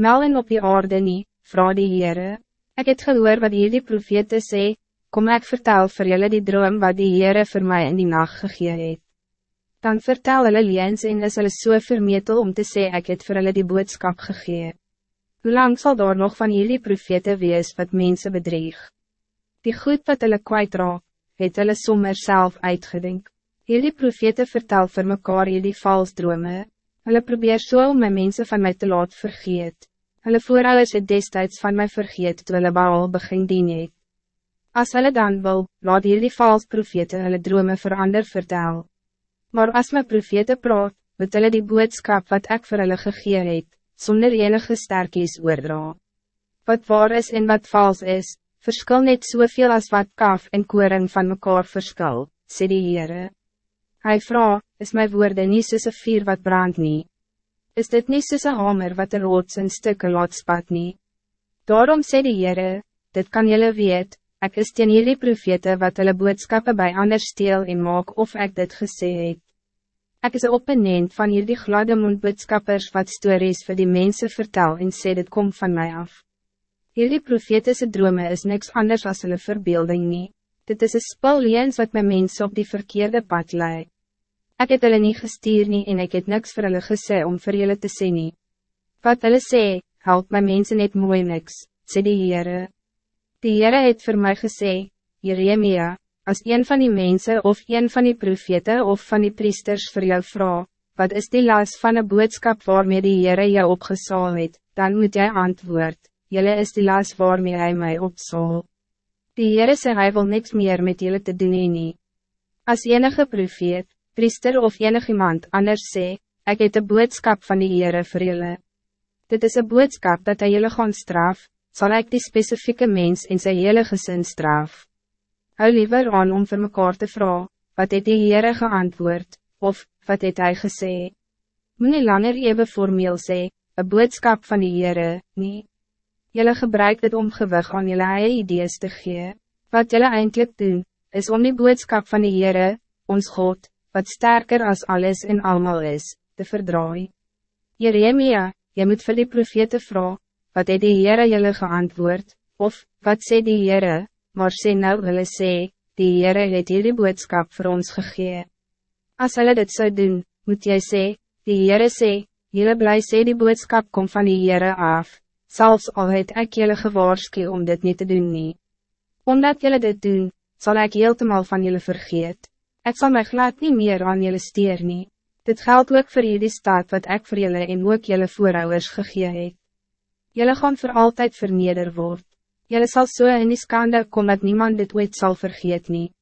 mel en op die aarde nie, vraag die Heere. Ek het gehoor wat hierdie profete sê, kom ek vertel vir julle die droom wat die Heere voor mij in die nacht gegee het. Dan vertel hulle leens en is hulle so vermetel om te sê ek het vir hulle die boodskap gegee. Hoe lang zal daar nog van jullie profete wees wat mensen bedreig? Die goed wat hulle kwijtraak, het hulle sommer self uitgedink. Jullie profete vertel vir mekaar jullie vals drome. Hulle probeer so om my mensen van mij te laat vergeet. Hulle voorouders het destijds van mij vergeet toe hulle baal begin dien het. As hulle dan wil, laat jullie vals profete hulle drome verander vertel. Maar als my profete praat, moet hulle die boodskap wat ik voor hulle gegee het, zonder enige sterkies oordra. Wat waar is en wat vals is, verskil net soveel als wat kaf en koring van mekaar verskil, sê die Heere. Hy vraag, is my woorde nie soos een vier wat brand nie? Is dit niet soos een hamer wat een rots in stukken laat spat nie? Daarom sê die Heere, dit kan jullie weet, ek is teen jullie profete wat hulle boodskappe bij anders steel en maak of ik dit gesê het. Ek is een opponent van jullie gladde mondboodskappers wat stories voor die mensen vertel en sê dit kom van mij af. Hierdie profetische drome is niks anders als hulle verbeelding nie. Dit is een spul leens wat my mens op die verkeerde pad lei. Ek het hulle nie gestuur nie en ek het niks vir hulle gesê om vir julle te sê nie. Wat hulle sê, help my mensen net mooi niks, sê die Heere. Die Heere het vir my gesê, Jeremia, als een van die mensen of een van die profete of van die priesters voor jou vraag, wat is die las van een boodskap waarmee die Heere jou opgesaal het, dan moet jij antwoord, Jelle is die las waarmee hij mij opzal. Die Heere sê hy wil niks meer met jullie te doen nie. As enige profeet, priester of enig iemand anders sê, ek het een boodskap van die Heere vir julle. Dit is een boodskap dat hy jullie gaan straf, zal ik die specifieke mens in zijn hele gezin straf. Hou liever aan om vir mekaar te vragen, wat het die Heere geantwoord, of, wat het hy gesê? Moe langer even formeel sê, een boodskap van die Heere, nie. Jullie gebruikt het om gewig aan jullie eie idees te gee. Wat jullie eindelijk doen, is om die boodskap van die Heere, ons God, wat sterker als alles en allemaal is, te verdraaien. Jeremia, je moet vir die profete vragen, wat het die Heere jullie geantwoord, of, wat sê die Heere, maar sê nou hulle sê, die Heere het hierdie boodskap voor ons gegee. Als hulle dit zou doen, moet jy sê, die Heere sê, jullie blij sê die boodskap kom van die Heere af, zelfs al het ek jullie gewaarsku om dit niet te doen nie. Omdat jullie dit doen, zal ik heeltemal van jullie vergeet. Ik zal mij glad niet meer aan jullie steer nie. Dit geldt ook voor jullie staat wat ik voor jullie en ook jullie voorouders gegee het. Jullie gaan voor altijd verneder word. Jullie zal zo so in die skande kom dat niemand dit ooit zal vergeet nie.